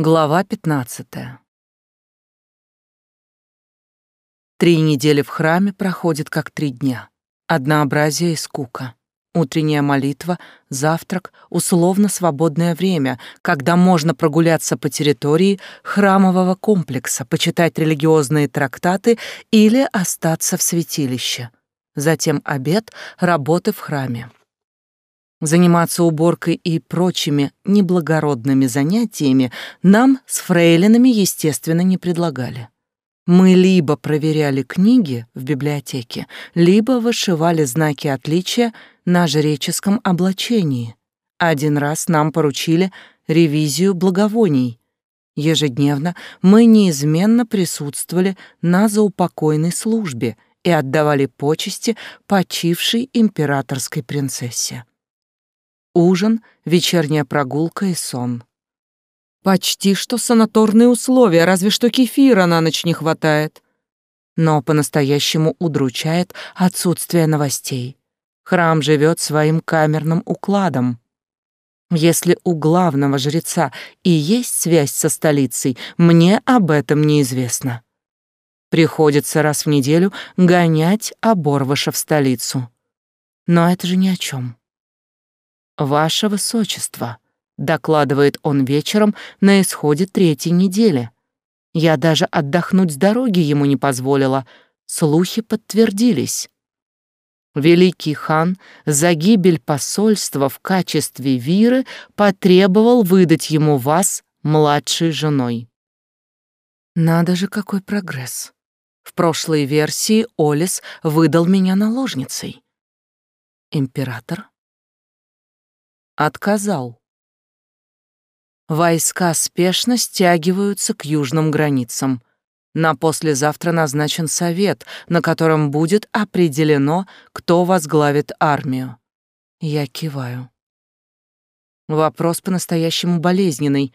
Глава 15. Три недели в храме проходят как три дня. Однообразие и скука. Утренняя молитва, завтрак, условно свободное время, когда можно прогуляться по территории храмового комплекса, почитать религиозные трактаты или остаться в святилище. Затем обед, работы в храме. Заниматься уборкой и прочими неблагородными занятиями нам с фрейлинами, естественно, не предлагали. Мы либо проверяли книги в библиотеке, либо вышивали знаки отличия на жреческом облачении. Один раз нам поручили ревизию благовоний. Ежедневно мы неизменно присутствовали на заупокойной службе и отдавали почести почившей императорской принцессе. Ужин, вечерняя прогулка и сон. Почти что санаторные условия, разве что кефира на ночь не хватает. Но по-настоящему удручает отсутствие новостей. Храм живет своим камерным укладом. Если у главного жреца и есть связь со столицей, мне об этом неизвестно. Приходится раз в неделю гонять оборвыша в столицу. Но это же ни о чем. «Ваше Высочество», — докладывает он вечером на исходе третьей недели. Я даже отдохнуть с дороги ему не позволила. Слухи подтвердились. Великий хан за гибель посольства в качестве виры потребовал выдать ему вас младшей женой. Надо же, какой прогресс. В прошлой версии Олис выдал меня наложницей. Император отказал. Войска спешно стягиваются к южным границам. На послезавтра назначен совет, на котором будет определено, кто возглавит армию. Я киваю. Вопрос по-настоящему болезненный.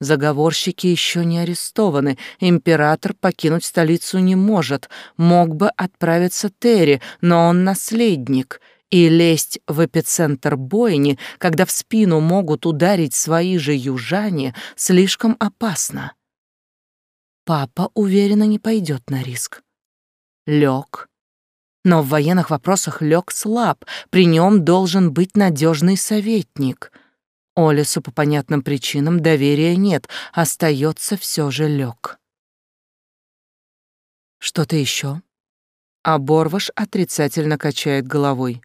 Заговорщики еще не арестованы, император покинуть столицу не может, мог бы отправиться Терри, но он наследник, и лезть в эпицентр бойни, когда в спину могут ударить свои же южане, слишком опасно. Папа уверенно не пойдет на риск. Лег. Но в военных вопросах лег слаб, при нем должен быть надежный советник. Олесу по понятным причинам доверия нет, остается все же лег. Что-то еще? А Борваш отрицательно качает головой.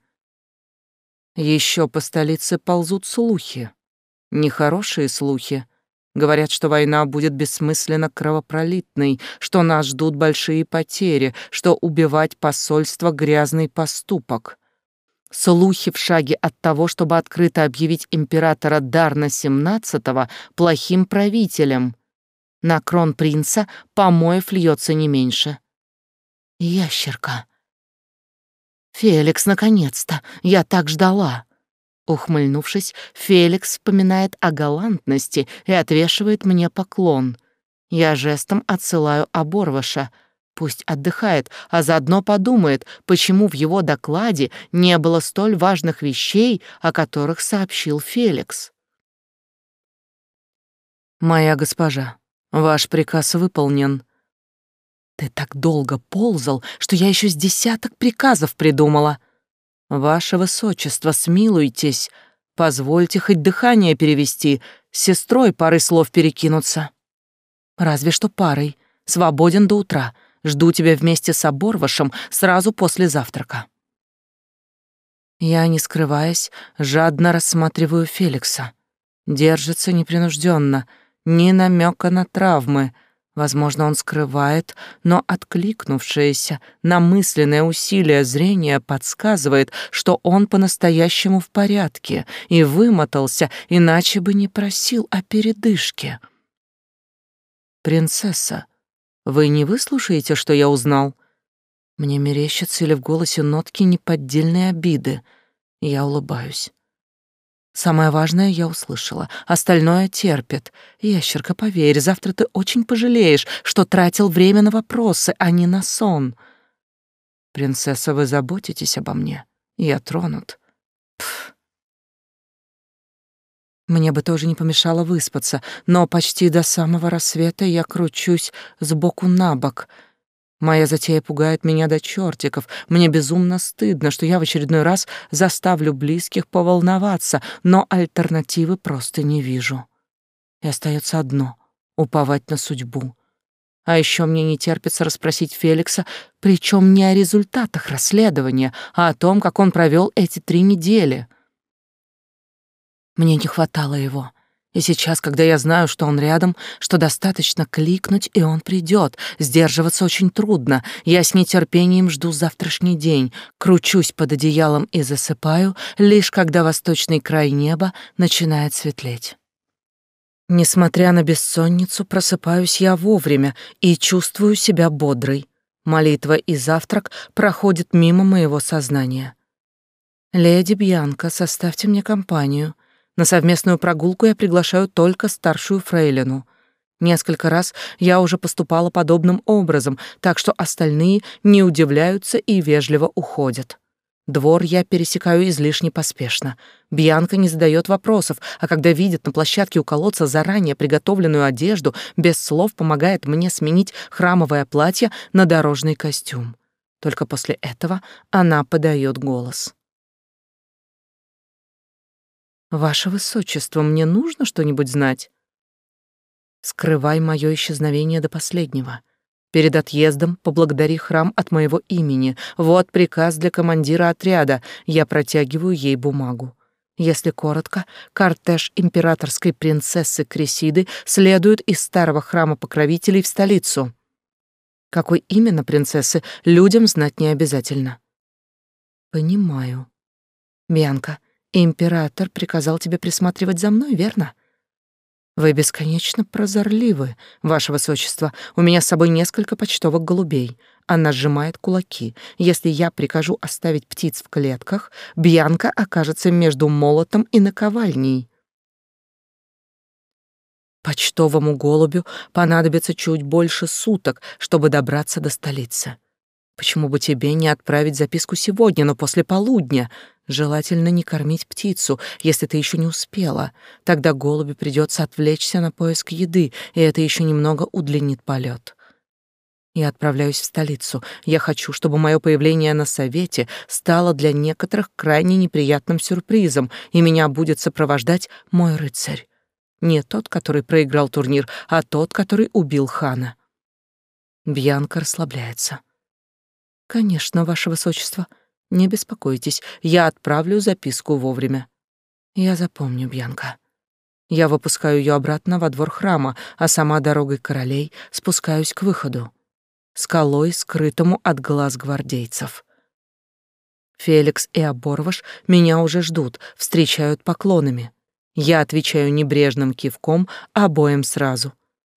Еще по столице ползут слухи. Нехорошие слухи. Говорят, что война будет бессмысленно кровопролитной, что нас ждут большие потери, что убивать посольство — грязный поступок. Слухи в шаге от того, чтобы открыто объявить императора Дарна XVII плохим правителем. На крон принца помоев льется не меньше. Ящерка. «Феликс, наконец-то! Я так ждала!» Ухмыльнувшись, Феликс вспоминает о галантности и отвешивает мне поклон. Я жестом отсылаю оборваша. Пусть отдыхает, а заодно подумает, почему в его докладе не было столь важных вещей, о которых сообщил Феликс. «Моя госпожа, ваш приказ выполнен», ты так долго ползал, что я еще с десяток приказов придумала. Ваше высочество, смилуйтесь, позвольте хоть дыхание перевести, с сестрой парой слов перекинуться. Разве что парой. Свободен до утра. Жду тебя вместе с Оборвашем сразу после завтрака. Я, не скрываясь, жадно рассматриваю Феликса. Держится непринужденно, ни намека на травмы — Возможно, он скрывает, но откликнувшееся на мысленное усилие зрения подсказывает, что он по-настоящему в порядке и вымотался, иначе бы не просил о передышке. «Принцесса, вы не выслушаете, что я узнал?» Мне мерещатся или в голосе нотки неподдельной обиды. Я улыбаюсь. Самое важное я услышала, остальное терпит. Ящерка, поверь, завтра ты очень пожалеешь, что тратил время на вопросы, а не на сон. Принцесса, вы заботитесь обо мне. Я тронут. Пф. Мне бы тоже не помешало выспаться, но почти до самого рассвета я кручусь сбоку на бок. Моя затея пугает меня до чертиков. Мне безумно стыдно, что я в очередной раз заставлю близких поволноваться, но альтернативы просто не вижу. И остается одно — уповать на судьбу. А еще мне не терпится расспросить Феликса, причем не о результатах расследования, а о том, как он провел эти три недели. Мне не хватало его. И сейчас, когда я знаю, что он рядом, что достаточно кликнуть, и он придет, сдерживаться очень трудно. Я с нетерпением жду завтрашний день, кручусь под одеялом и засыпаю, лишь когда восточный край неба начинает светлеть. Несмотря на бессонницу, просыпаюсь я вовремя и чувствую себя бодрой. Молитва и завтрак проходят мимо моего сознания. «Леди Бьянка, составьте мне компанию», на совместную прогулку я приглашаю только старшую фрейлину. Несколько раз я уже поступала подобным образом, так что остальные не удивляются и вежливо уходят. Двор я пересекаю излишне поспешно. Бьянка не задает вопросов, а когда видит на площадке у колодца заранее приготовленную одежду, без слов помогает мне сменить храмовое платье на дорожный костюм. Только после этого она подает голос. Ваше высочество, мне нужно что-нибудь знать. Скрывай мое исчезновение до последнего. Перед отъездом поблагодари храм от моего имени. Вот приказ для командира отряда. Я протягиваю ей бумагу. Если коротко, кортеж императорской принцессы Кресиды следует из старого храма покровителей в столицу. Какой именно принцессы, людям знать не обязательно. Понимаю. Бьянка, Император приказал тебе присматривать за мной, верно? Вы бесконечно прозорливы, ваше высочество. У меня с собой несколько почтовых голубей. Она сжимает кулаки. Если я прикажу оставить птиц в клетках, Бьянка окажется между молотом и наковальней. Почтовому голубю понадобится чуть больше суток, чтобы добраться до столицы. Почему бы тебе не отправить записку сегодня, но после полудня? Желательно не кормить птицу, если ты еще не успела. Тогда голубю придется отвлечься на поиск еды, и это еще немного удлинит полет. Я отправляюсь в столицу. Я хочу, чтобы мое появление на совете стало для некоторых крайне неприятным сюрпризом, и меня будет сопровождать мой рыцарь. Не тот, который проиграл турнир, а тот, который убил хана. Бьянка расслабляется. Конечно, ваше высочество. Не беспокойтесь, я отправлю записку вовремя. Я запомню, Бьянка. Я выпускаю ее обратно во двор храма, а сама дорогой королей спускаюсь к выходу, скалой, скрытому от глаз гвардейцев. Феликс и Оборваш меня уже ждут, встречают поклонами. Я отвечаю небрежным кивком обоим сразу.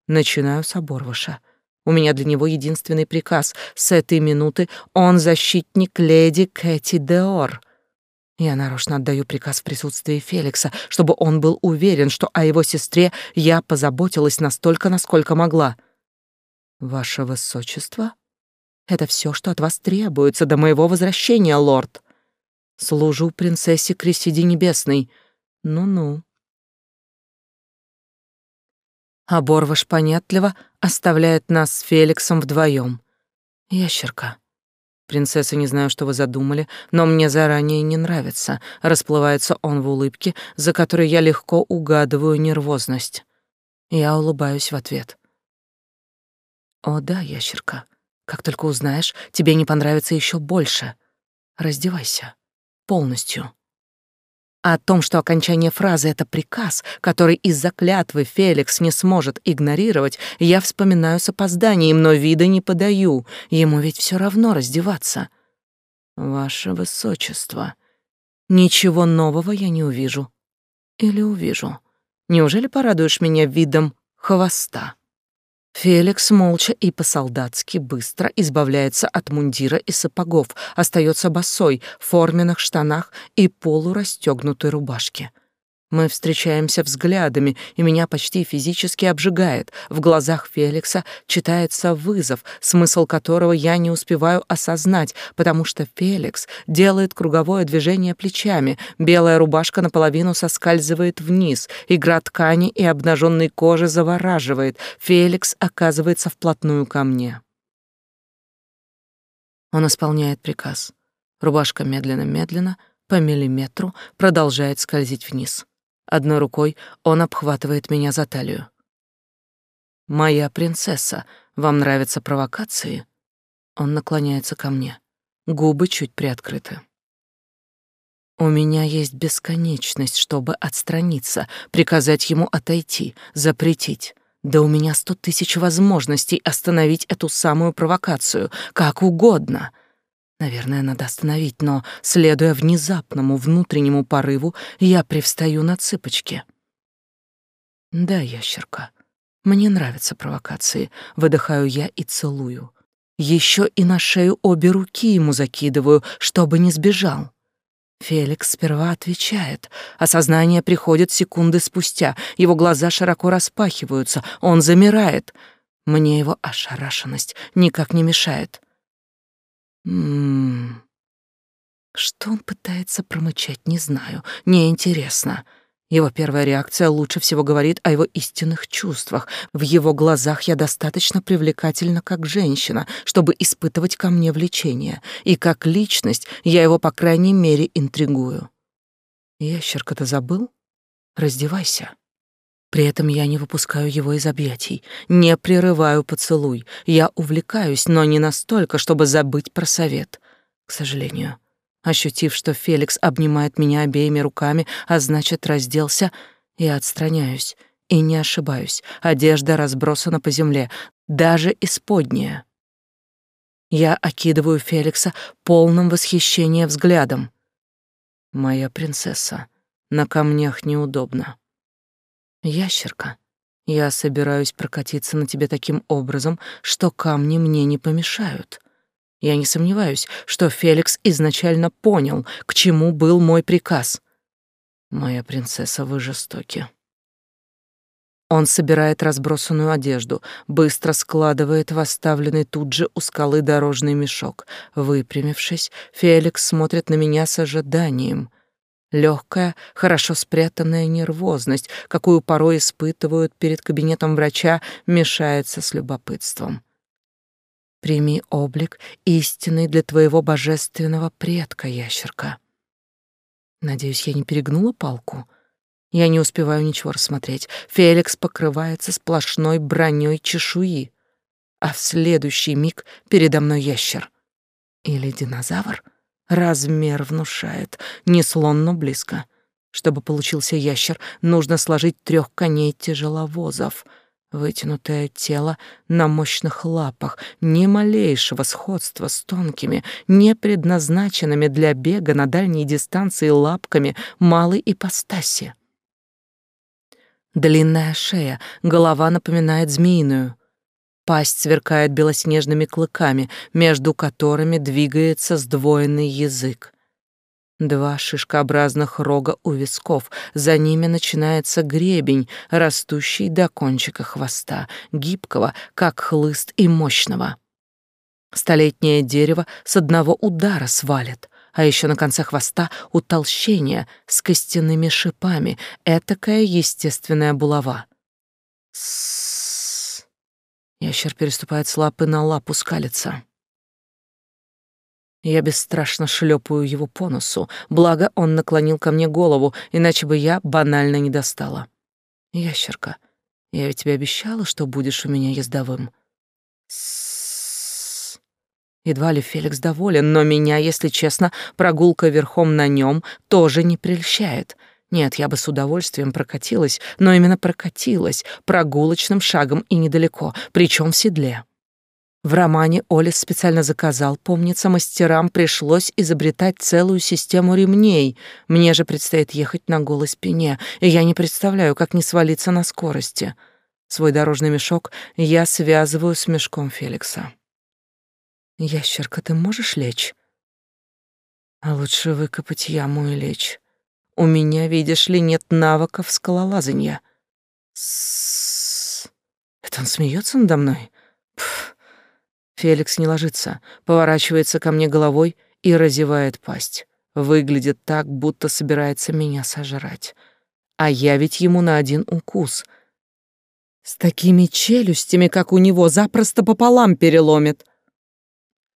Начинаю с Оборваша. У меня для него единственный приказ. С этой минуты он защитник леди Кэти Деор. Я нарочно отдаю приказ в присутствии Феликса, чтобы он был уверен, что о его сестре я позаботилась настолько, насколько могла. Ваше высочество, это все, что от вас требуется до моего возвращения, лорд. Служу принцессе Кресиде Небесной. Ну-ну. А Борваш понятливо оставляет нас с Феликсом вдвоем. Ящерка. Принцесса, не знаю, что вы задумали, но мне заранее не нравится. Расплывается он в улыбке, за которой я легко угадываю нервозность. Я улыбаюсь в ответ. О да, ящерка. Как только узнаешь, тебе не понравится еще больше. Раздевайся. Полностью. А о том, что окончание фразы — это приказ, который из-за клятвы Феликс не сможет игнорировать, я вспоминаю с опозданием, но вида не подаю. Ему ведь все равно раздеваться. Ваше Высочество, ничего нового я не увижу. Или увижу. Неужели порадуешь меня видом хвоста? Феликс молча и по-солдатски быстро избавляется от мундира и сапогов, остается босой, в форменных штанах и полурастегнутой рубашке. Мы встречаемся взглядами, и меня почти физически обжигает. В глазах Феликса читается вызов, смысл которого я не успеваю осознать, потому что Феликс делает круговое движение плечами, белая рубашка наполовину соскальзывает вниз, игра ткани и обнаженной кожи завораживает. Феликс оказывается вплотную ко мне. Он исполняет приказ. Рубашка медленно-медленно, по миллиметру, продолжает скользить вниз. Одной рукой он обхватывает меня за талию. «Моя принцесса, вам нравятся провокации?» Он наклоняется ко мне. Губы чуть приоткрыты. У меня есть бесконечность, чтобы отстраниться, приказать ему отойти, запретить. Да у меня сто тысяч возможностей остановить эту самую провокацию, как угодно. Наверное, надо остановить, но, следуя внезапному внутреннему порыву, я привстаю на цыпочки. Да, ящерка, мне нравятся провокации. Выдыхаю я и целую. Еще и на шею обе руки ему закидываю, чтобы не сбежал. Феликс сперва отвечает. Осознание приходит секунды спустя. Его глаза широко распахиваются. Он замирает. Мне его ошарашенность никак не мешает. Ммм... Что он пытается промычать, не знаю. Неинтересно. Его первая реакция лучше всего говорит о его истинных чувствах. В его глазах я достаточно привлекательна как женщина, чтобы испытывать ко мне влечение, и как личность я его, по крайней мере, интригую. Ящерка, ты забыл? Раздевайся. При этом я не выпускаю его из объятий, не прерываю поцелуй. Я увлекаюсь, но не настолько, чтобы забыть про совет. К сожалению, ощутив, что Феликс обнимает меня обеими руками, а значит, разделся, я отстраняюсь и не ошибаюсь. Одежда разбросана по земле, даже исподняя. Я окидываю Феликса полным восхищения взглядом. Моя принцесса, на камнях неудобно. Ящерка, я собираюсь прокатиться на тебе таким образом, что камни мне не помешают. Я не сомневаюсь, что Феликс изначально понял, к чему был мой приказ. Моя принцесса, вы жестоки. Он собирает разбросанную одежду, быстро складывает в оставленный тут же у скалы дорожный мешок. Выпрямившись, Феликс смотрит на меня с ожиданием. Легкая, хорошо спрятанная нервозность, какую порой испытывают перед кабинетом врача, мешается с любопытством. Прими облик истинный для твоего божественного предка, ящерка. Надеюсь, я не перегнула палку. Я не успеваю ничего рассмотреть. Феликс покрывается сплошной броней чешуи, а в следующий миг передо мной ящер. Или динозавр — Размер внушает. Не слон, но близко. Чтобы получился ящер, нужно сложить трех коней тяжеловозов. Вытянутое тело на мощных лапах, ни малейшего сходства с тонкими, не предназначенными для бега на дальней дистанции лапками малой ипостаси. Длинная шея, голова напоминает змеиную. Пасть сверкает белоснежными клыками, между которыми двигается сдвоенный язык. Два шишкообразных рога у висков, за ними начинается гребень, растущий до кончика хвоста, гибкого, как хлыст и мощного. Столетнее дерево с одного удара свалит, а еще на конце хвоста утолщение с костяными шипами, этакая естественная булава. С Ящер переступает с лапы на лапу, скалится. Я бесстрашно шлепаю его по носу, благо он наклонил ко мне голову, иначе бы я банально не достала. Ящерка, я ведь тебе обещала, что будешь у меня ездовым. С Едва ли Феликс доволен, но меня, если честно, прогулка верхом на нем тоже не прельщает — нет, я бы с удовольствием прокатилась, но именно прокатилась прогулочным шагом и недалеко, причем в седле. В романе Олес специально заказал, помнится, мастерам пришлось изобретать целую систему ремней. Мне же предстоит ехать на голой спине, и я не представляю, как не свалиться на скорости. Свой дорожный мешок я связываю с мешком Феликса. «Ящерка, ты можешь лечь?» «А лучше выкопать яму и лечь». У меня, видишь ли, нет навыков скалолазания. С Это он смеется надо мной? Пф. Феликс не ложится, поворачивается ко мне головой и разевает пасть. Выглядит так, будто собирается меня сожрать. А я ведь ему на один укус. С такими челюстями, как у него, запросто пополам переломит.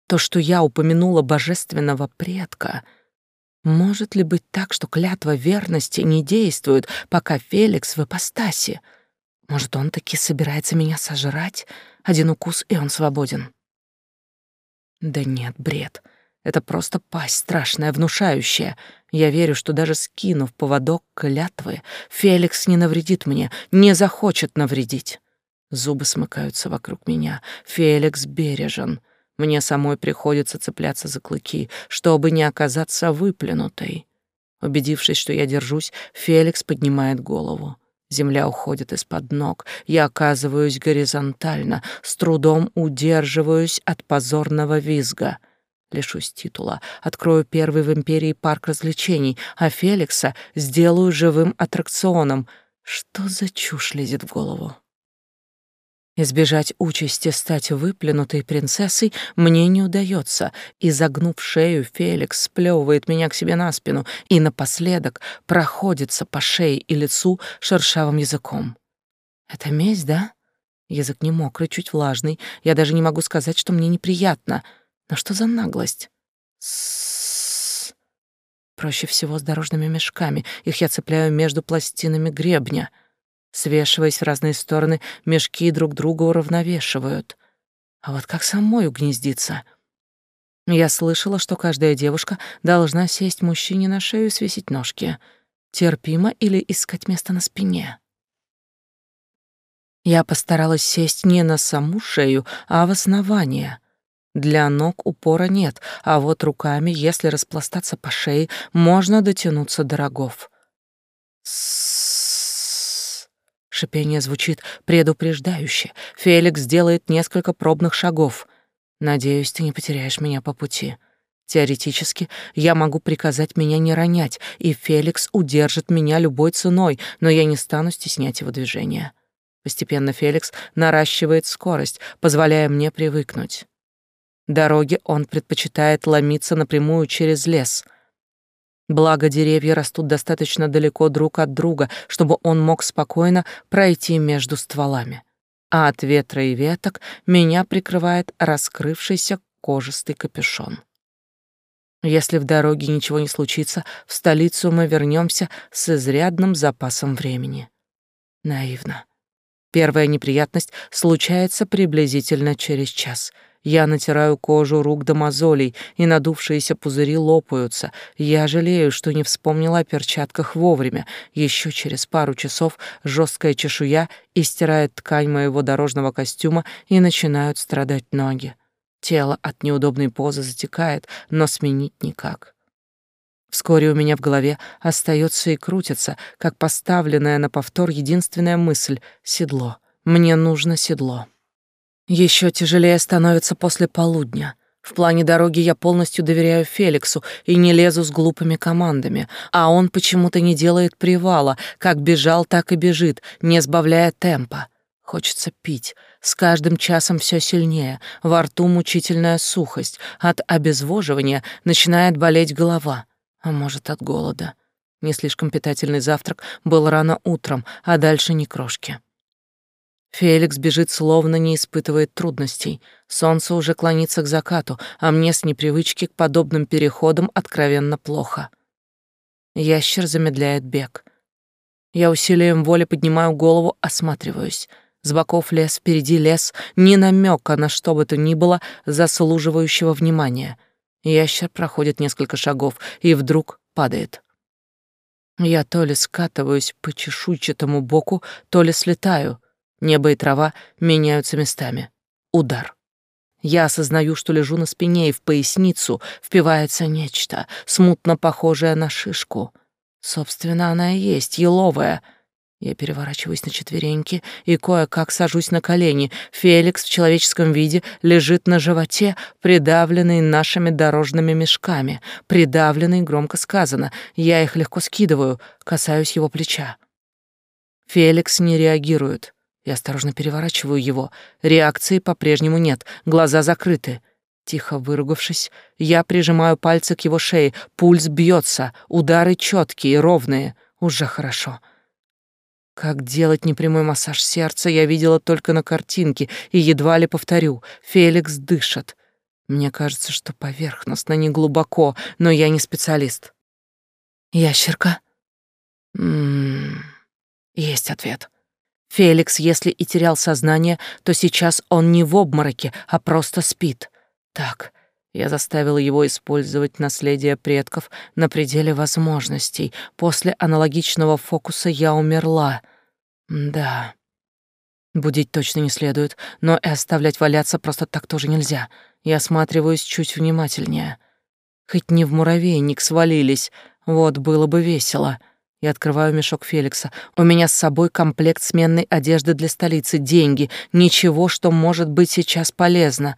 То, что я упомянула божественного предка, может ли быть так, что клятва верности не действует, пока Феликс в ипостаси? Может, он таки собирается меня сожрать? Один укус, и он свободен. Да нет, бред. Это просто пасть страшная, внушающая. Я верю, что даже скинув поводок клятвы, Феликс не навредит мне, не захочет навредить. Зубы смыкаются вокруг меня. Феликс бережен. Мне самой приходится цепляться за клыки, чтобы не оказаться выплюнутой. Убедившись, что я держусь, Феликс поднимает голову. Земля уходит из-под ног. Я оказываюсь горизонтально, с трудом удерживаюсь от позорного визга. Лишусь титула, открою первый в империи парк развлечений, а Феликса сделаю живым аттракционом. Что за чушь лезет в голову? Избежать участи стать выплюнутой принцессой мне не удается, и, загнув шею, Феликс сплевывает меня к себе на спину и напоследок проходится по шее и лицу шершавым языком. Это месть, да? Язык не мокрый, чуть влажный. Я даже не могу сказать, что мне неприятно. Но что за наглость? С Проще всего с дорожными мешками. Их я цепляю между пластинами гребня — Свешиваясь в разные стороны, мешки друг друга уравновешивают. А вот как самой угнездиться? Я слышала, что каждая девушка должна сесть мужчине на шею и свесить ножки. Терпимо или искать место на спине? Я постаралась сесть не на саму шею, а в основание. Для ног упора нет, а вот руками, если распластаться по шее, можно дотянуться до рогов. Шипение звучит предупреждающе. Феликс делает несколько пробных шагов. Надеюсь, ты не потеряешь меня по пути. Теоретически, я могу приказать меня не ронять, и Феликс удержит меня любой ценой, но я не стану стеснять его движения. Постепенно Феликс наращивает скорость, позволяя мне привыкнуть. Дороги он предпочитает ломиться напрямую через лес — Благо, деревья растут достаточно далеко друг от друга, чтобы он мог спокойно пройти между стволами. А от ветра и веток меня прикрывает раскрывшийся кожистый капюшон. Если в дороге ничего не случится, в столицу мы вернемся с изрядным запасом времени. Наивно. Первая неприятность случается приблизительно через час — я натираю кожу рук до мозолей, и надувшиеся пузыри лопаются. Я жалею, что не вспомнила о перчатках вовремя. Еще через пару часов жесткая чешуя истирает ткань моего дорожного костюма, и начинают страдать ноги. Тело от неудобной позы затекает, но сменить никак. Вскоре у меня в голове остается и крутится, как поставленная на повтор единственная мысль — седло. Мне нужно седло. Еще тяжелее становится после полудня. В плане дороги я полностью доверяю Феликсу и не лезу с глупыми командами, а он почему-то не делает привала, как бежал, так и бежит, не сбавляя темпа. Хочется пить. С каждым часом все сильнее. Во рту мучительная сухость. От обезвоживания начинает болеть голова. А может, от голода. Не слишком питательный завтрак был рано утром, а дальше ни крошки. Феликс бежит, словно не испытывает трудностей. Солнце уже клонится к закату, а мне с непривычки к подобным переходам откровенно плохо. Ящер замедляет бег. Я усилием воли поднимаю голову, осматриваюсь. С боков лес, впереди лес, ни намека на что бы то ни было заслуживающего внимания. Ящер проходит несколько шагов и вдруг падает. Я то ли скатываюсь по чешуйчатому боку, то ли слетаю — Небо и трава меняются местами. Удар. Я осознаю, что лежу на спине, и в поясницу впивается нечто, смутно похожее на шишку. Собственно, она и есть, еловая. Я переворачиваюсь на четвереньки и кое-как сажусь на колени. Феликс в человеческом виде лежит на животе, придавленный нашими дорожными мешками. Придавленный, громко сказано. Я их легко скидываю, касаюсь его плеча. Феликс не реагирует. Я осторожно переворачиваю его. Реакции по-прежнему нет, глаза закрыты. Тихо выругавшись, я прижимаю пальцы к его шее. Пульс бьется, удары четкие, ровные. Уже хорошо. Как делать непрямой массаж сердца, я видела только на картинке и едва ли повторю. Феликс дышит. Мне кажется, что поверхностно, не глубоко, но я не специалист. Ящерка? М-м-м. Есть ответ. Феликс, если и терял сознание, то сейчас он не в обмороке, а просто спит. Так, я заставила его использовать наследие предков на пределе возможностей. После аналогичного фокуса я умерла. Да. Будить точно не следует, но и оставлять валяться просто так тоже нельзя. Я осматриваюсь чуть внимательнее. Хоть не в муравейник свалились, вот было бы весело. Я открываю мешок Феликса. У меня с собой комплект сменной одежды для столицы, деньги, ничего, что может быть сейчас полезно.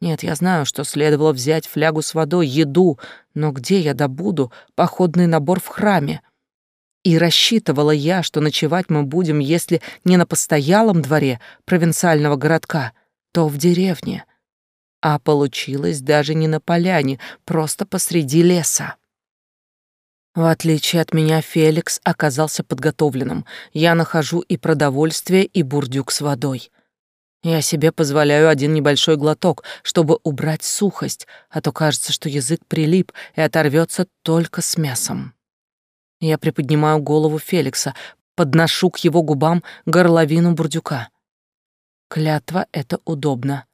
Нет, я знаю, что следовало взять флягу с водой, еду, но где я добуду походный набор в храме? И рассчитывала я, что ночевать мы будем, если не на постоялом дворе провинциального городка, то в деревне. А получилось даже не на поляне, просто посреди леса. В отличие от меня, Феликс оказался подготовленным. Я нахожу и продовольствие, и бурдюк с водой. Я себе позволяю один небольшой глоток, чтобы убрать сухость, а то кажется, что язык прилип и оторвется только с мясом. Я приподнимаю голову Феликса, подношу к его губам горловину бурдюка. Клятва — это удобно.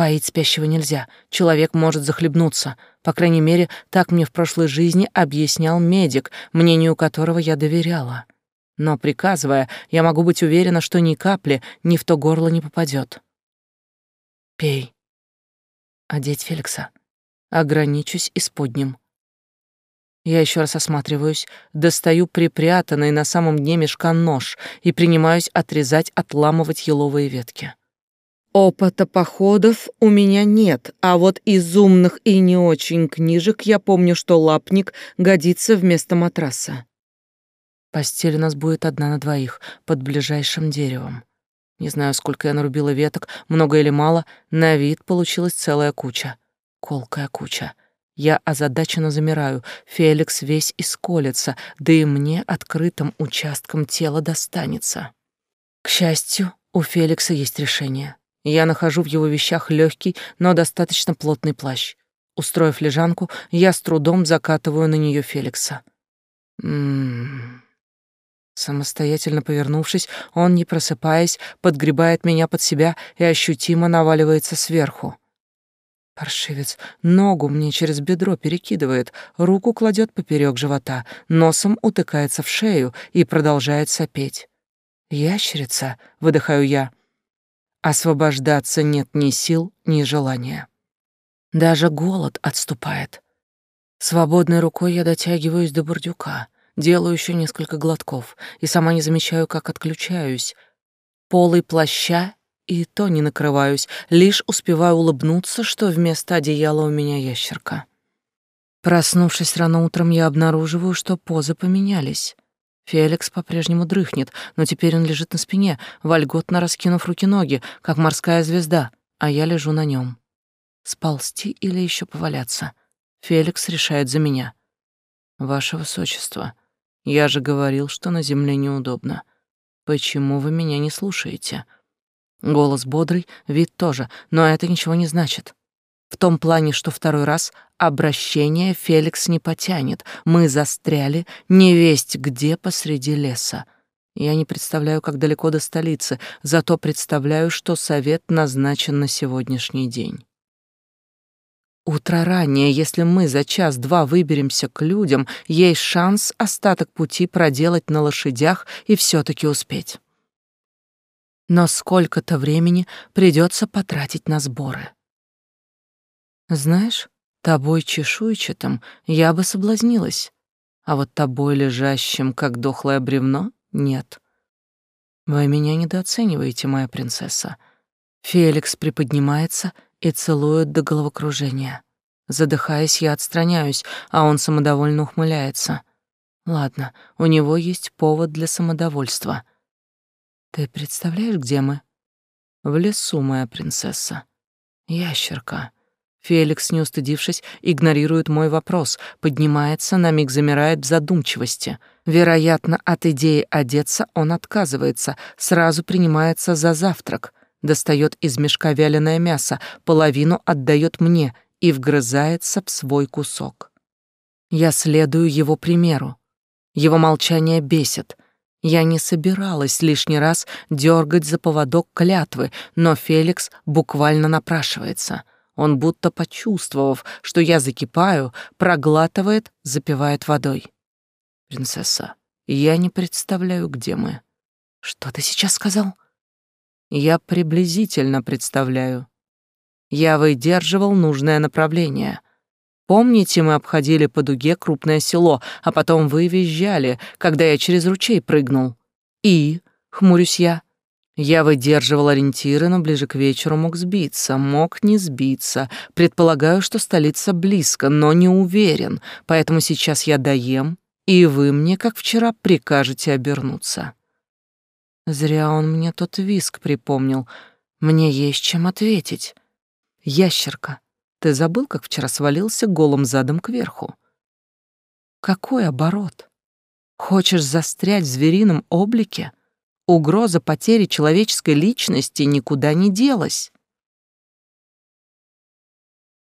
Поить спящего нельзя, человек может захлебнуться. По крайней мере, так мне в прошлой жизни объяснял медик, мнению которого я доверяла. Но приказывая, я могу быть уверена, что ни капли ни в то горло не попадет. Пей. Одеть Феликса. Ограничусь исподним. Я еще раз осматриваюсь, достаю припрятанный на самом дне мешка нож и принимаюсь отрезать, отламывать еловые ветки. Опыта походов у меня нет, а вот из умных и не очень книжек я помню, что лапник годится вместо матраса. Постель у нас будет одна на двоих, под ближайшим деревом. Не знаю, сколько я нарубила веток, много или мало, на вид получилась целая куча. Колкая куча. Я озадаченно замираю, Феликс весь исколется, да и мне открытым участком тела достанется. К счастью, у Феликса есть решение. Я нахожу в его вещах легкий, но достаточно плотный плащ. Устроив лежанку, я с трудом закатываю на нее Феликса. Ммм... Самостоятельно повернувшись, он, не просыпаясь, подгребает меня под себя и ощутимо наваливается сверху. Паршивец ногу мне через бедро перекидывает, руку кладет поперек живота, носом утыкается в шею и продолжает сопеть. «Ящерица», — выдыхаю я, — Освобождаться нет ни сил, ни желания. Даже голод отступает. Свободной рукой я дотягиваюсь до бурдюка, делаю еще несколько глотков и сама не замечаю, как отключаюсь. Полый плаща и то не накрываюсь, лишь успеваю улыбнуться, что вместо одеяла у меня ящерка. Проснувшись рано утром, я обнаруживаю, что позы поменялись. Феликс по-прежнему дрыхнет, но теперь он лежит на спине, вольготно раскинув руки-ноги, как морская звезда, а я лежу на нем. Сползти или еще поваляться? Феликс решает за меня. Ваше высочество, я же говорил, что на земле неудобно. Почему вы меня не слушаете? Голос бодрый, вид тоже, но это ничего не значит. В том плане, что второй раз обращение Феликс не потянет. Мы застряли невесть где посреди леса. Я не представляю, как далеко до столицы, зато представляю, что совет назначен на сегодняшний день. Утро раннее, если мы за час-два выберемся к людям, есть шанс остаток пути проделать на лошадях и все таки успеть. Но сколько-то времени придется потратить на сборы. Знаешь, тобой чешуйчатым я бы соблазнилась, а вот тобой лежащим, как дохлое бревно, нет. Вы меня недооцениваете, моя принцесса. Феликс приподнимается и целует до головокружения. Задыхаясь, я отстраняюсь, а он самодовольно ухмыляется. Ладно, у него есть повод для самодовольства. Ты представляешь, где мы? В лесу, моя принцесса. Ящерка. Феликс, не устыдившись, игнорирует мой вопрос, поднимается, на миг замирает в задумчивости. Вероятно, от идеи одеться он отказывается, сразу принимается за завтрак, достает из мешка вяленое мясо, половину отдает мне и вгрызается в свой кусок. Я следую его примеру. Его молчание бесит. Я не собиралась лишний раз дергать за поводок клятвы, но Феликс буквально напрашивается — он, будто почувствовав, что я закипаю, проглатывает, запивает водой. «Принцесса, я не представляю, где мы». «Что ты сейчас сказал?» «Я приблизительно представляю. Я выдерживал нужное направление». Помните, мы обходили по дуге крупное село, а потом вы визжали, когда я через ручей прыгнул? И, хмурюсь я, я выдерживал ориентиры, но ближе к вечеру мог сбиться, мог не сбиться. Предполагаю, что столица близко, но не уверен, поэтому сейчас я доем, и вы мне, как вчера, прикажете обернуться. Зря он мне тот виск припомнил. Мне есть чем ответить. Ящерка, ты забыл, как вчера свалился голым задом кверху? Какой оборот? Хочешь застрять в зверином облике? Угроза потери человеческой личности никуда не делась.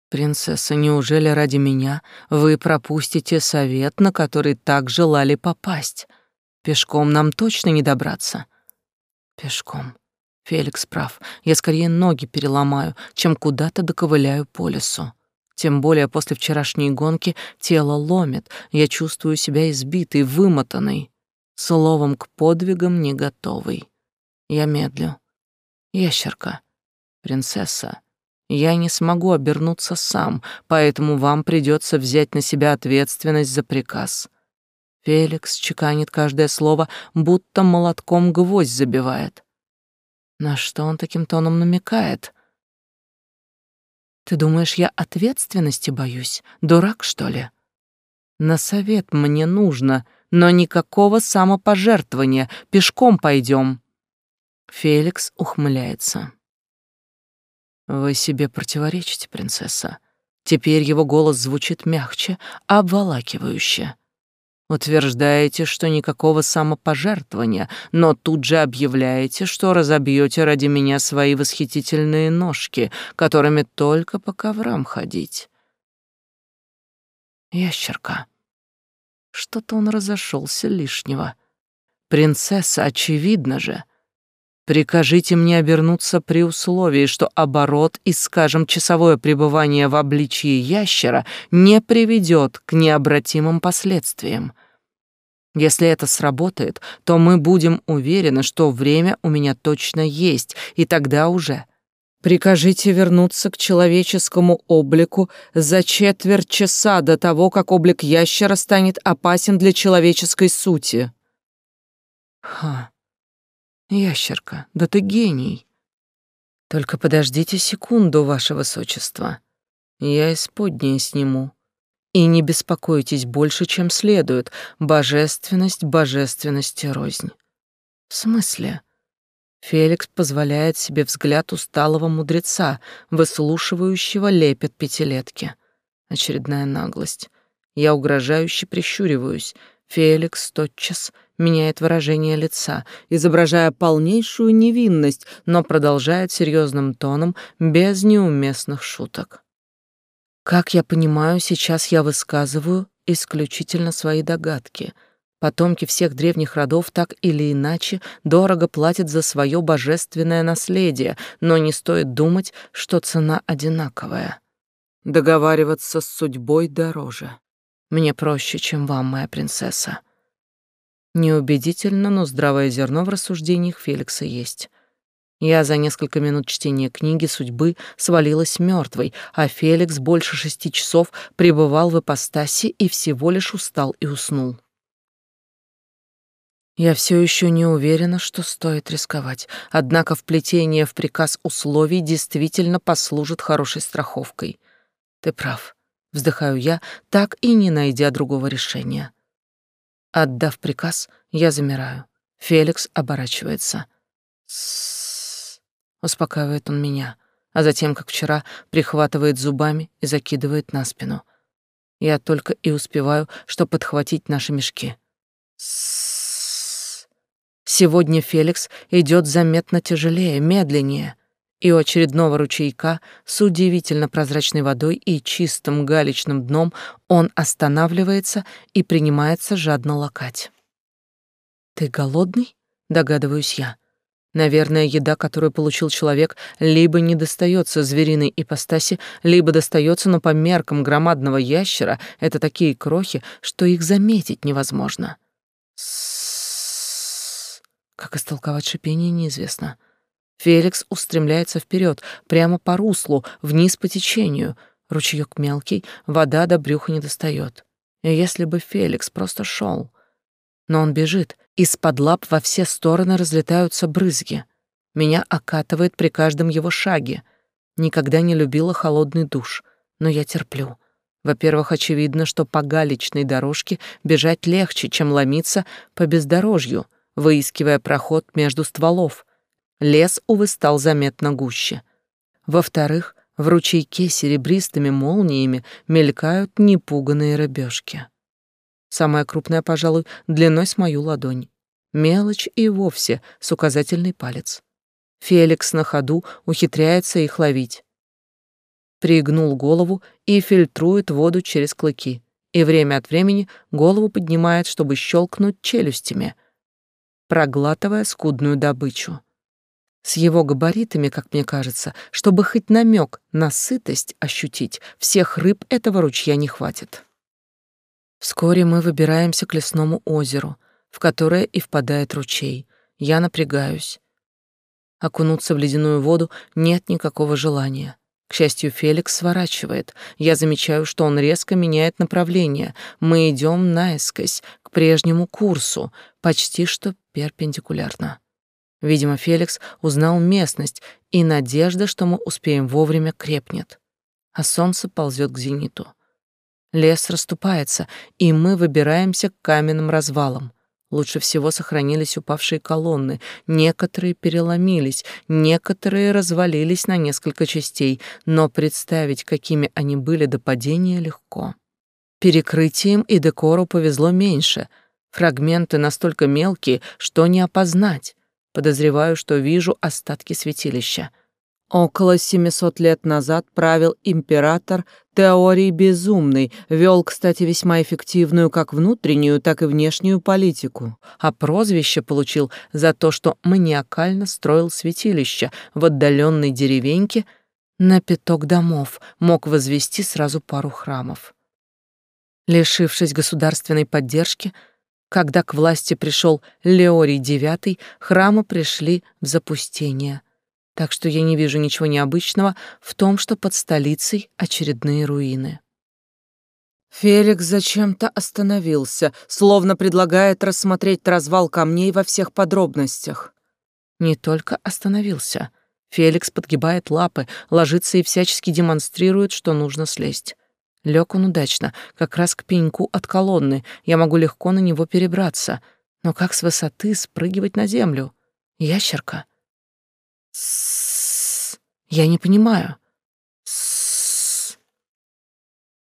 «Принцесса, неужели ради меня вы пропустите совет, на который так желали попасть? Пешком нам точно не добраться». «Пешком. Феликс прав. Я скорее ноги переломаю, чем куда-то доковыляю по лесу. Тем более после вчерашней гонки тело ломит, я чувствую себя избитой, вымотанной словом к подвигам не готовый. Я медлю. Ящерка, принцесса, я не смогу обернуться сам, поэтому вам придется взять на себя ответственность за приказ. Феликс чеканит каждое слово, будто молотком гвоздь забивает. На что он таким тоном намекает? Ты думаешь, я ответственности боюсь? Дурак, что ли? На совет мне нужно — но никакого самопожертвования, пешком пойдем. Феликс ухмыляется. Вы себе противоречите, принцесса. Теперь его голос звучит мягче, обволакивающе. Утверждаете, что никакого самопожертвования, но тут же объявляете, что разобьете ради меня свои восхитительные ножки, которыми только по коврам ходить. Ящерка. Что-то он разошелся лишнего. Принцесса, очевидно же. Прикажите мне обернуться при условии, что оборот и, скажем, часовое пребывание в обличье ящера не приведет к необратимым последствиям. Если это сработает, то мы будем уверены, что время у меня точно есть, и тогда уже Прикажите вернуться к человеческому облику за четверть часа до того, как облик ящера станет опасен для человеческой сути. Ха. Ящерка, да ты гений. Только подождите секунду, ваше высочество. Я исподнее сниму. И не беспокойтесь больше, чем следует. Божественность божественности рознь. В смысле? Феликс позволяет себе взгляд усталого мудреца, выслушивающего лепет пятилетки. Очередная наглость. Я угрожающе прищуриваюсь. Феликс тотчас меняет выражение лица, изображая полнейшую невинность, но продолжает серьезным тоном, без неуместных шуток. Как я понимаю, сейчас я высказываю исключительно свои догадки — Потомки всех древних родов так или иначе дорого платят за свое божественное наследие, но не стоит думать, что цена одинаковая. Договариваться с судьбой дороже. Мне проще, чем вам, моя принцесса. Неубедительно, но здравое зерно в рассуждениях Феликса есть. Я за несколько минут чтения книги судьбы свалилась мертвой, а Феликс больше шести часов пребывал в ипостаси и всего лишь устал и уснул. Я все еще не уверена, что стоит рисковать, однако вплетение в приказ условий действительно послужит хорошей страховкой. Ты прав, вздыхаю я, так и не найдя другого решения. Отдав приказ, я замираю. Феликс оборачивается. С успокаивает он меня, а затем, как вчера, прихватывает зубами и закидывает на спину. Я только и успеваю, что подхватить наши мешки. С Сегодня Феликс идет заметно тяжелее, медленнее, и у очередного ручейка с удивительно прозрачной водой и чистым галечным дном он останавливается и принимается жадно лакать. «Ты голодный?» — догадываюсь я. Наверное, еда, которую получил человек, либо не достается звериной ипостаси, либо достается, но по меркам громадного ящера это такие крохи, что их заметить невозможно. С Как истолковать шипение, неизвестно. Феликс устремляется вперед, прямо по руслу, вниз по течению. Ручеек мелкий, вода до брюха не достает. И если бы Феликс просто шел, но он бежит, из-под лап во все стороны разлетаются брызги. Меня окатывает при каждом его шаге. Никогда не любила холодный душ, но я терплю. Во-первых, очевидно, что по галечной дорожке бежать легче, чем ломиться по бездорожью, выискивая проход между стволов. Лес, увы, стал заметно гуще. Во-вторых, в ручейке серебристыми молниями мелькают непуганные рыбешки. Самая крупная, пожалуй, длиной с мою ладонь. Мелочь и вовсе с указательный палец. Феликс на ходу ухитряется их ловить. Пригнул голову и фильтрует воду через клыки. И время от времени голову поднимает, чтобы щелкнуть челюстями, проглатывая скудную добычу. С его габаритами, как мне кажется, чтобы хоть намек на сытость ощутить, всех рыб этого ручья не хватит. Вскоре мы выбираемся к лесному озеру, в которое и впадает ручей. Я напрягаюсь. Окунуться в ледяную воду нет никакого желания. К счастью, Феликс сворачивает. Я замечаю, что он резко меняет направление. Мы идем наискось, к прежнему курсу, почти что перпендикулярно. Видимо, Феликс узнал местность, и надежда, что мы успеем вовремя, крепнет. А солнце ползет к зениту. Лес расступается, и мы выбираемся к каменным развалам. Лучше всего сохранились упавшие колонны. Некоторые переломились, некоторые развалились на несколько частей, но представить, какими они были до падения, легко. Перекрытием и декору повезло меньше. Фрагменты настолько мелкие, что не опознать. Подозреваю, что вижу остатки святилища — Около 700 лет назад правил император Теорий Безумный, вел, кстати, весьма эффективную как внутреннюю, так и внешнюю политику, а прозвище получил за то, что маниакально строил святилище в отдаленной деревеньке на пяток домов, мог возвести сразу пару храмов. Лишившись государственной поддержки, когда к власти пришел Леорий IX, храмы пришли в запустение – так что я не вижу ничего необычного в том, что под столицей очередные руины. Феликс зачем-то остановился, словно предлагает рассмотреть развал камней во всех подробностях. Не только остановился. Феликс подгибает лапы, ложится и всячески демонстрирует, что нужно слезть. Лег он удачно, как раз к пеньку от колонны. Я могу легко на него перебраться. Но как с высоты спрыгивать на землю? Ящерка. Я не понимаю.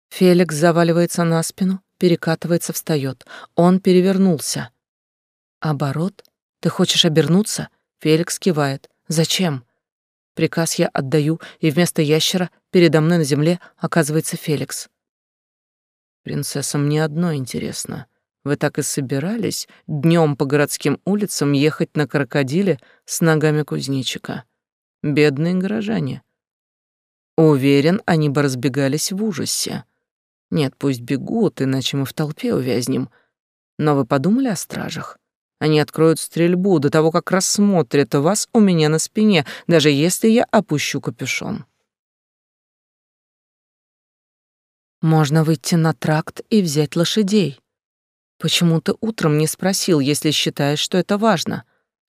Феликс заваливается на спину, перекатывается, встает. Он перевернулся. Оборот? Ты хочешь обернуться? Феликс кивает. Зачем? Приказ я отдаю, и вместо ящера передо мной на земле оказывается Феликс. Принцесса, мне одно интересно. Вы так и собирались днем по городским улицам ехать на крокодиле с ногами кузнечика? Бедные горожане. Уверен, они бы разбегались в ужасе. Нет, пусть бегут, иначе мы в толпе увязнем. Но вы подумали о стражах? Они откроют стрельбу до того, как рассмотрят вас у меня на спине, даже если я опущу капюшон. Можно выйти на тракт и взять лошадей. Почему ты утром не спросил, если считаешь, что это важно?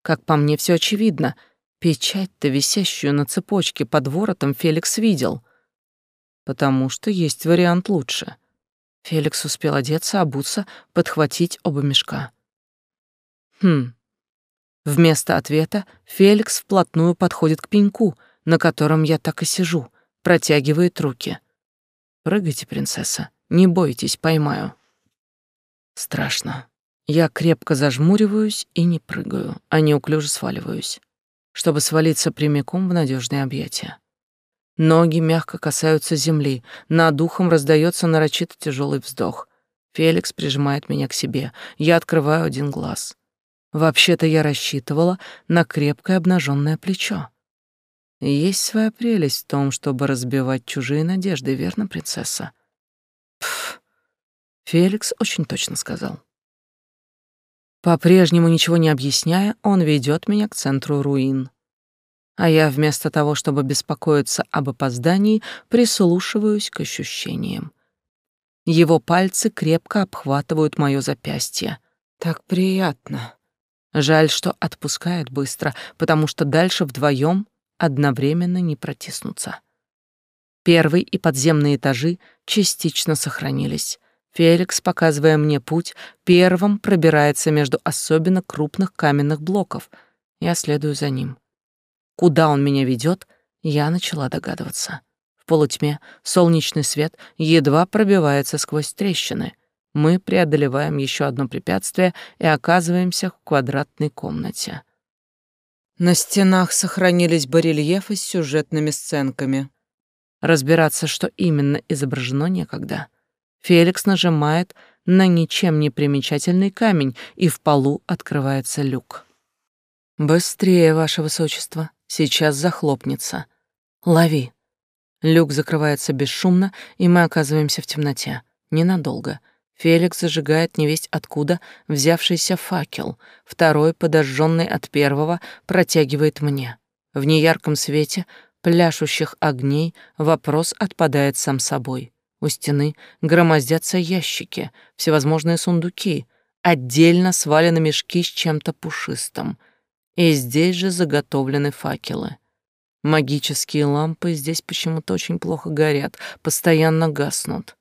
Как по мне, все очевидно. Печать-то, висящую на цепочке под воротом, Феликс видел. Потому что есть вариант лучше. Феликс успел одеться, обуться, подхватить оба мешка. Хм. Вместо ответа Феликс вплотную подходит к пеньку, на котором я так и сижу, протягивает руки. «Прыгайте, принцесса, не бойтесь, поймаю». Страшно. Я крепко зажмуриваюсь и не прыгаю, а неуклюже сваливаюсь, чтобы свалиться прямиком в надежные объятия. Ноги мягко касаются земли, над духом раздается нарочито тяжелый вздох. Феликс прижимает меня к себе. Я открываю один глаз. Вообще-то я рассчитывала на крепкое обнаженное плечо. Есть своя прелесть в том, чтобы разбивать чужие надежды, верно, принцесса? Феликс очень точно сказал. По-прежнему ничего не объясняя, он ведет меня к центру руин. А я вместо того, чтобы беспокоиться об опоздании, прислушиваюсь к ощущениям. Его пальцы крепко обхватывают мое запястье. Так приятно. Жаль, что отпускает быстро, потому что дальше вдвоем одновременно не протиснуться. Первый и подземные этажи частично сохранились. Феликс, показывая мне путь, первым пробирается между особенно крупных каменных блоков. Я следую за ним. Куда он меня ведет, я начала догадываться. В полутьме солнечный свет едва пробивается сквозь трещины. Мы преодолеваем еще одно препятствие и оказываемся в квадратной комнате. На стенах сохранились барельефы с сюжетными сценками. Разбираться, что именно изображено, некогда. Феликс нажимает на ничем не примечательный камень, и в полу открывается люк. «Быстрее, ваше высочество, сейчас захлопнется. Лови». Люк закрывается бесшумно, и мы оказываемся в темноте. Ненадолго. Феликс зажигает невесть откуда взявшийся факел, второй, подожженный от первого, протягивает мне. В неярком свете пляшущих огней вопрос отпадает сам собой. У стены громоздятся ящики, всевозможные сундуки, отдельно свалены мешки с чем-то пушистым. И здесь же заготовлены факелы. Магические лампы здесь почему-то очень плохо горят, постоянно гаснут.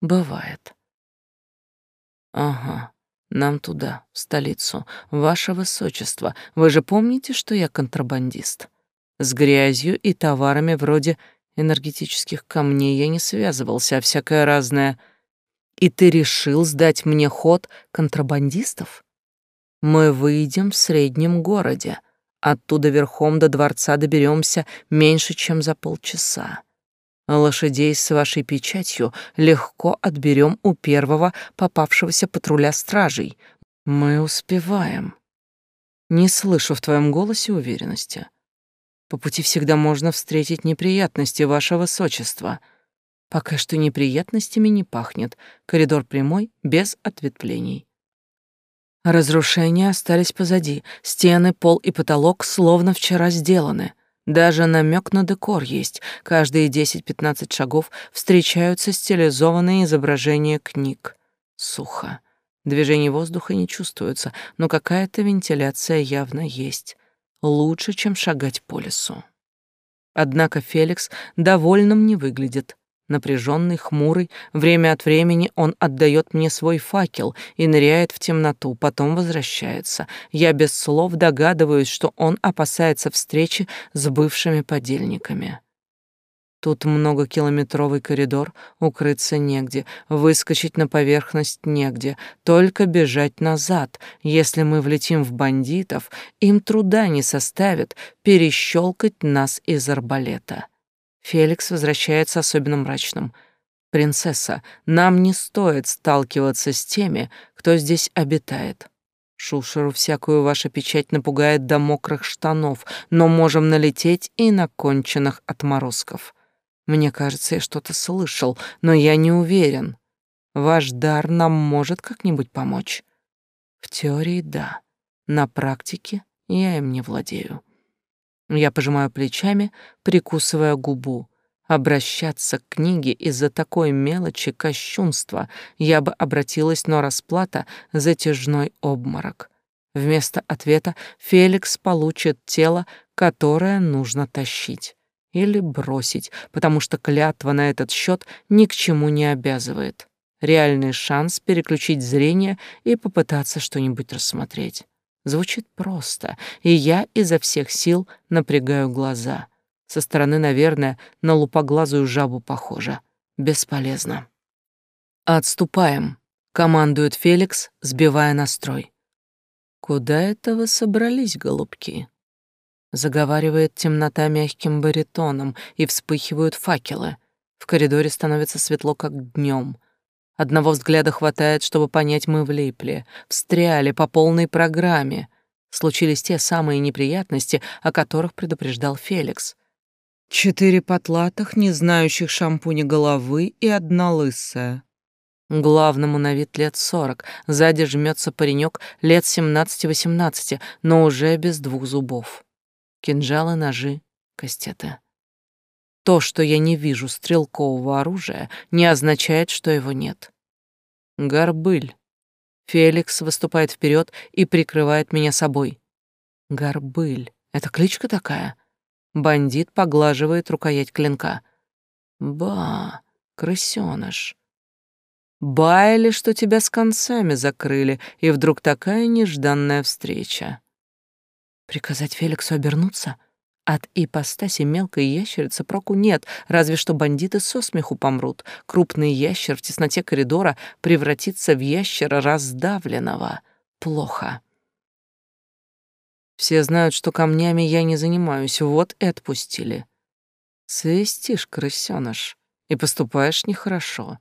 Бывает. Ага, нам туда, в столицу. Ваше высочество, вы же помните, что я контрабандист? С грязью и товарами вроде Энергетических камней я не связывался, а всякое разное. И ты решил сдать мне ход контрабандистов? Мы выйдем в среднем городе. Оттуда верхом до дворца доберемся меньше, чем за полчаса. Лошадей с вашей печатью легко отберем у первого попавшегося патруля стражей. Мы успеваем. Не слышу в твоем голосе уверенности. По пути всегда можно встретить неприятности, ваше высочество. Пока что неприятностями не пахнет. Коридор прямой, без ответвлений. Разрушения остались позади. Стены, пол и потолок словно вчера сделаны. Даже намек на декор есть. Каждые 10-15 шагов встречаются стилизованные изображения книг. Сухо. Движение воздуха не чувствуется, но какая-то вентиляция явно есть лучше, чем шагать по лесу. Однако Феликс довольным не выглядит. Напряженный, хмурый, время от времени он отдает мне свой факел и ныряет в темноту, потом возвращается. Я без слов догадываюсь, что он опасается встречи с бывшими подельниками. Тут многокилометровый коридор, укрыться негде, выскочить на поверхность негде, только бежать назад. Если мы влетим в бандитов, им труда не составит перещелкать нас из арбалета. Феликс возвращается особенно мрачным. «Принцесса, нам не стоит сталкиваться с теми, кто здесь обитает». Шушеру всякую ваша печать напугает до мокрых штанов, но можем налететь и на конченых отморозков. Мне кажется, я что-то слышал, но я не уверен. Ваш дар нам может как-нибудь помочь? В теории да. На практике я им не владею. Я пожимаю плечами, прикусывая губу. Обращаться к книге из-за такой мелочи кощунства я бы обратилась, но расплата — затяжной обморок. Вместо ответа Феликс получит тело, которое нужно тащить. Или бросить, потому что клятва на этот счет ни к чему не обязывает. Реальный шанс переключить зрение и попытаться что-нибудь рассмотреть. Звучит просто, и я изо всех сил напрягаю глаза. Со стороны, наверное, на лупоглазую жабу похоже. Бесполезно. «Отступаем», — командует Феликс, сбивая настрой. «Куда это вы собрались, голубки?» Заговаривает темнота мягким баритоном, и вспыхивают факелы. В коридоре становится светло, как днем. Одного взгляда хватает, чтобы понять, мы влипли, встряли по полной программе. Случились те самые неприятности, о которых предупреждал Феликс. Четыре потлатых, не знающих шампуня головы и одна лысая. Главному на вид лет сорок, сзади жмется паренек лет семнадцати-восемнадцати, но уже без двух зубов. Кинжалы, ножи, кастеты. То, что я не вижу стрелкового оружия, не означает, что его нет. Горбыль. Феликс выступает вперед и прикрывает меня собой. Горбыль. Это кличка такая? Бандит поглаживает рукоять клинка. Ба, крысёныш. Байли, что тебя с концами закрыли, и вдруг такая нежданная встреча. Приказать Феликсу обернуться? От ипостаси мелкой ящерицы проку нет, разве что бандиты со смеху помрут. Крупный ящер в тесноте коридора превратится в ящера раздавленного. Плохо. Все знают, что камнями я не занимаюсь, вот и отпустили. Свистишь, крысёныш, и поступаешь нехорошо.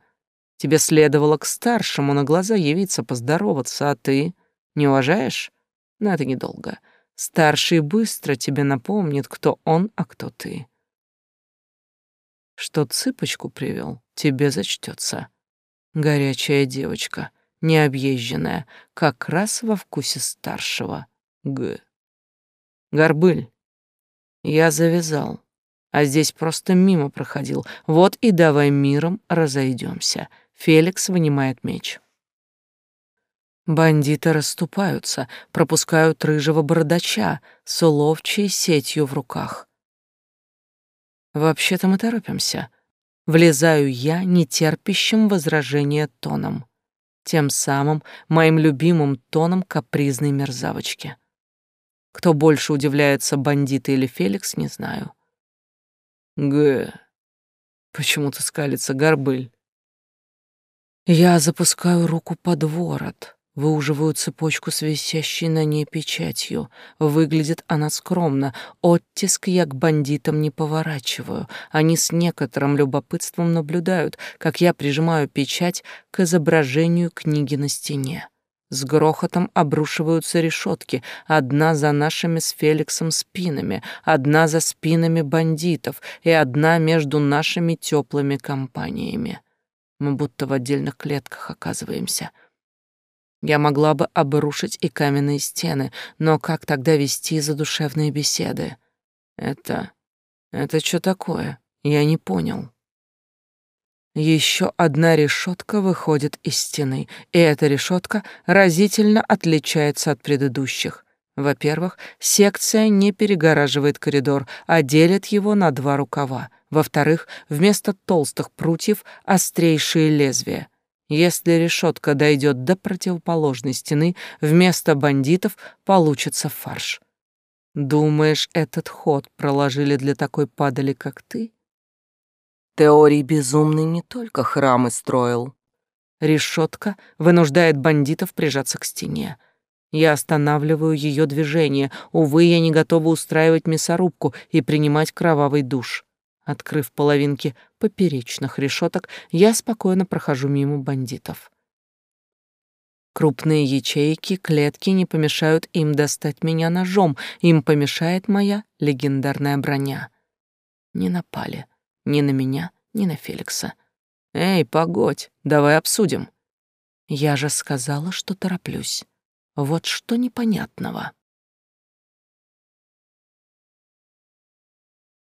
Тебе следовало к старшему на глаза явиться, поздороваться, а ты не уважаешь? Но это недолго. Старший быстро тебе напомнит, кто он, а кто ты. Что цыпочку привел, тебе зачтется. Горячая девочка, необъезженная, как раз во вкусе старшего. Г. Горбыль, я завязал, а здесь просто мимо проходил. Вот и давай миром разойдемся. Феликс вынимает меч. Бандиты расступаются, пропускают рыжего бородача с уловчей сетью в руках. Вообще-то мы торопимся. Влезаю я нетерпящим возражения тоном. Тем самым моим любимым тоном капризной мерзавочки. Кто больше удивляется, бандиты или Феликс, не знаю. Г. Почему-то скалится горбыль. Я запускаю руку под ворот, выуживаю цепочку с висящей на ней печатью. Выглядит она скромно, оттиск я к бандитам не поворачиваю. Они с некоторым любопытством наблюдают, как я прижимаю печать к изображению книги на стене. С грохотом обрушиваются решетки, одна за нашими с Феликсом спинами, одна за спинами бандитов и одна между нашими теплыми компаниями. Мы будто в отдельных клетках оказываемся. Я могла бы обрушить и каменные стены, но как тогда вести задушевные беседы? Это... это что такое? Я не понял. Еще одна решетка выходит из стены, и эта решетка разительно отличается от предыдущих. Во-первых, секция не перегораживает коридор, а делит его на два рукава. Во-вторых, вместо толстых прутьев острейшие лезвия. Если решетка дойдет до противоположной стены, вместо бандитов получится фарш. Думаешь, этот ход проложили для такой падали, как ты? Теорий безумный не только храмы строил. Решетка вынуждает бандитов прижаться к стене. Я останавливаю ее движение. Увы, я не готова устраивать мясорубку и принимать кровавый душ. Открыв половинки поперечных решеток, я спокойно прохожу мимо бандитов. Крупные ячейки, клетки не помешают им достать меня ножом, им помешает моя легендарная броня. Не напали ни на меня, ни на Феликса. Эй, погодь, давай обсудим. Я же сказала, что тороплюсь. Вот что непонятного.